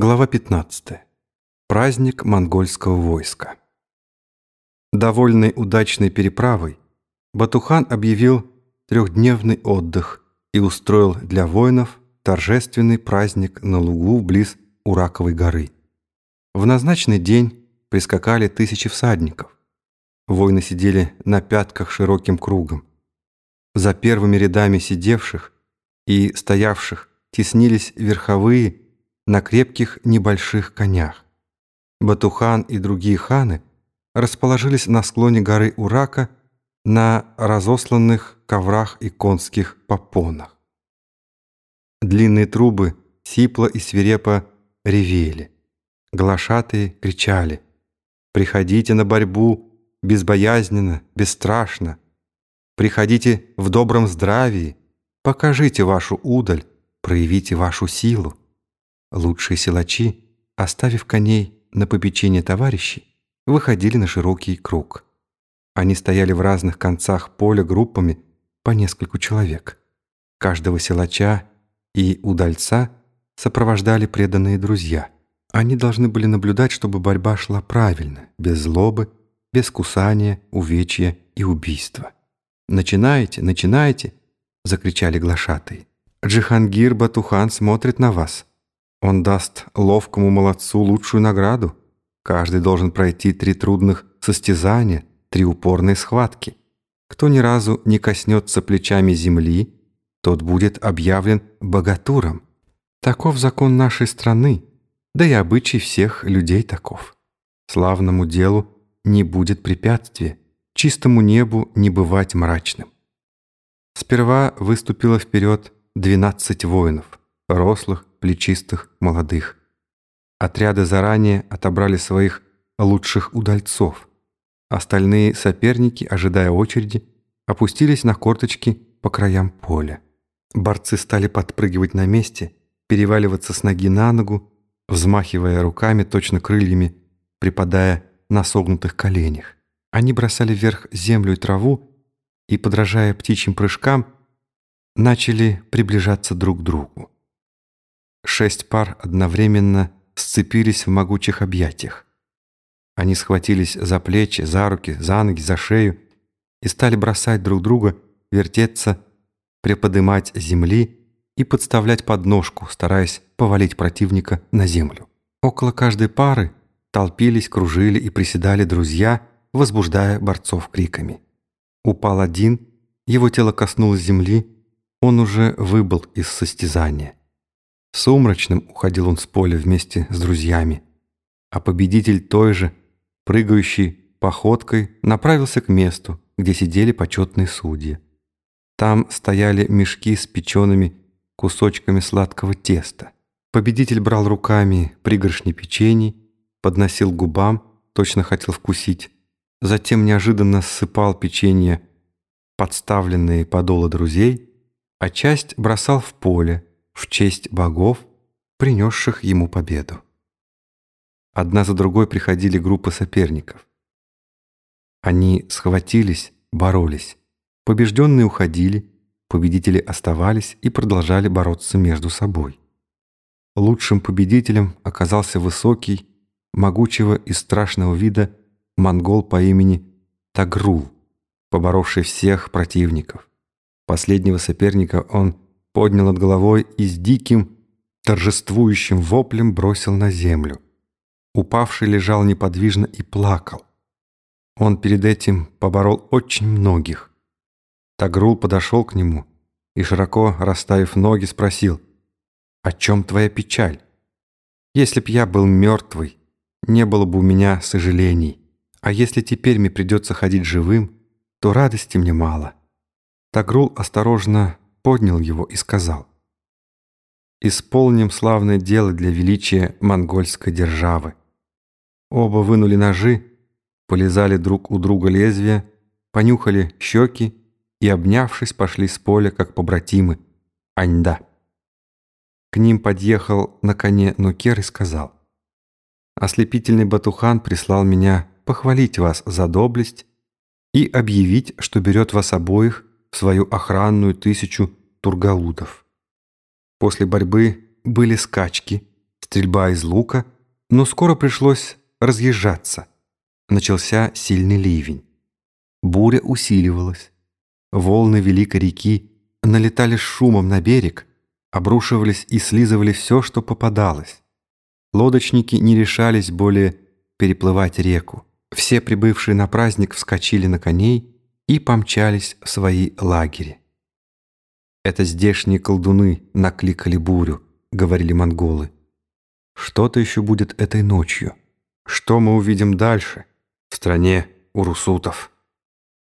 Глава 15. Праздник монгольского войска. Довольный удачной переправой, Батухан объявил трехдневный отдых и устроил для воинов торжественный праздник на лугу близ Ураковой горы. В назначенный день прискакали тысячи всадников. Воины сидели на пятках широким кругом. За первыми рядами сидевших и стоявших теснились верховые на крепких небольших конях. Батухан и другие ханы расположились на склоне горы Урака на разосланных коврах и конских попонах. Длинные трубы сипло и свирепо ревели. Глашатые кричали «Приходите на борьбу безбоязненно, бесстрашно! Приходите в добром здравии, покажите вашу удаль, проявите вашу силу!» Лучшие силачи, оставив коней на попечение товарищей, выходили на широкий круг. Они стояли в разных концах поля группами по нескольку человек. Каждого силача и удальца сопровождали преданные друзья. Они должны были наблюдать, чтобы борьба шла правильно, без злобы, без кусания, увечья и убийства. «Начинайте, начинайте!» — закричали глашатые. «Джихангир Батухан смотрит на вас. Он даст ловкому молодцу лучшую награду. Каждый должен пройти три трудных состязания, три упорные схватки. Кто ни разу не коснется плечами земли, тот будет объявлен богатуром. Таков закон нашей страны, да и обычай всех людей таков. Славному делу не будет препятствия, чистому небу не бывать мрачным. Сперва выступило вперед двенадцать воинов, рослых, плечистых, молодых. Отряды заранее отобрали своих лучших удальцов. Остальные соперники, ожидая очереди, опустились на корточки по краям поля. Борцы стали подпрыгивать на месте, переваливаться с ноги на ногу, взмахивая руками, точно крыльями, припадая на согнутых коленях. Они бросали вверх землю и траву и, подражая птичьим прыжкам, начали приближаться друг к другу. Шесть пар одновременно сцепились в могучих объятиях. Они схватились за плечи, за руки, за ноги, за шею и стали бросать друг друга, вертеться, приподымать земли и подставлять подножку, стараясь повалить противника на землю. Около каждой пары толпились, кружили и приседали друзья, возбуждая борцов криками. Упал один, его тело коснулось земли, он уже выбыл из состязания. Сумрачным уходил он с поля вместе с друзьями, а победитель той же, прыгающий походкой, направился к месту, где сидели почетные судьи. Там стояли мешки с печеными кусочками сладкого теста. Победитель брал руками пригоршни печений, подносил губам, точно хотел вкусить, затем неожиданно ссыпал печенье, подставленные подолы друзей, а часть бросал в поле, в честь богов, принесших ему победу. Одна за другой приходили группы соперников. Они схватились, боролись. Побежденные уходили, победители оставались и продолжали бороться между собой. Лучшим победителем оказался высокий, могучего и страшного вида монгол по имени Тагрул, поборовший всех противников. Последнего соперника он поднял над головой и с диким, торжествующим воплем бросил на землю. Упавший лежал неподвижно и плакал. Он перед этим поборол очень многих. Тагрул подошел к нему и, широко расставив ноги, спросил, «О чем твоя печаль? Если б я был мертвый, не было бы у меня сожалений, а если теперь мне придется ходить живым, то радости мне мало». Тагрул осторожно поднял его и сказал, «Исполним славное дело для величия монгольской державы». Оба вынули ножи, полизали друг у друга лезвия, понюхали щеки и, обнявшись, пошли с поля, как побратимы, Аньда. К ним подъехал на коне Нукер и сказал, «Ослепительный Батухан прислал меня похвалить вас за доблесть и объявить, что берет вас обоих в свою охранную тысячу тургаудов. После борьбы были скачки, стрельба из лука, но скоро пришлось разъезжаться. Начался сильный ливень. Буря усиливалась. Волны великой реки налетали шумом на берег, обрушивались и слизывали все, что попадалось. Лодочники не решались более переплывать реку. Все прибывшие на праздник вскочили на коней и помчались в свои лагеря. «Это здешние колдуны накликали бурю», — говорили монголы. «Что-то еще будет этой ночью. Что мы увидим дальше в стране урусутов?»